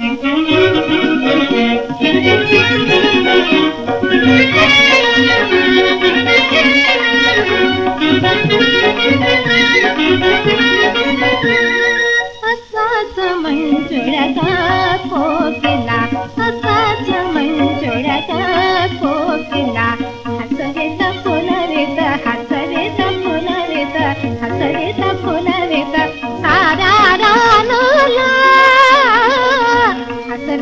اسان سان منچ پوءِ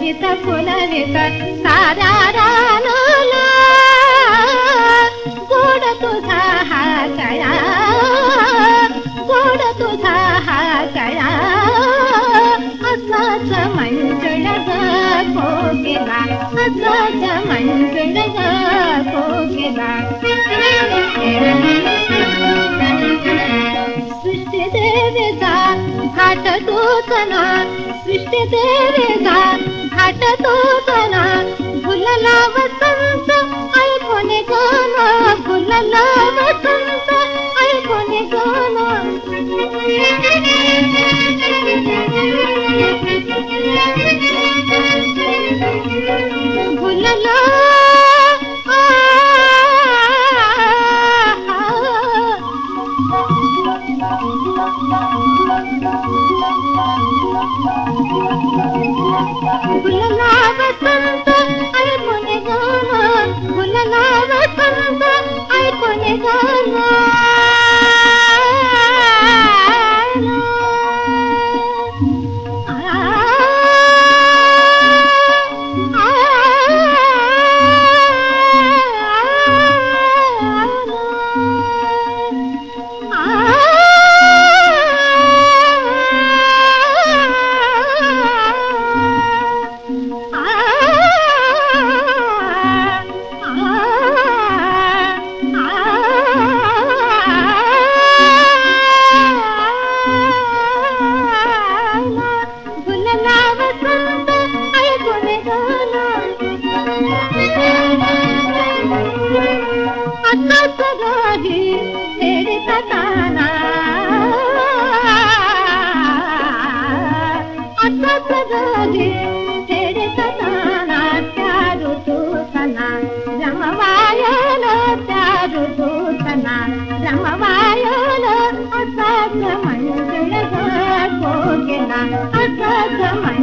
हसरेत फुलरेत सारा रानला. गोड तुझा हा कळा गोड तुझा हा कळा असाच मंजळ कोकिला असाच मंजळ कोकिला सृष्टी देवेचा घाट तोचना. सृष्टी देवेचा बाट तो भला भुलला वसंत आई कोने जाना भुलला Ah ಅಕ್ಕಿ ತಾನ ಅಕ್ಕಿ ಸಮಯ